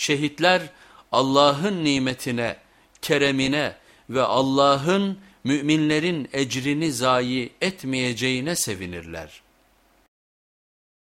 Şehitler Allah'ın nimetine, keremine ve Allah'ın müminlerin ecrini zayi etmeyeceğine sevinirler.''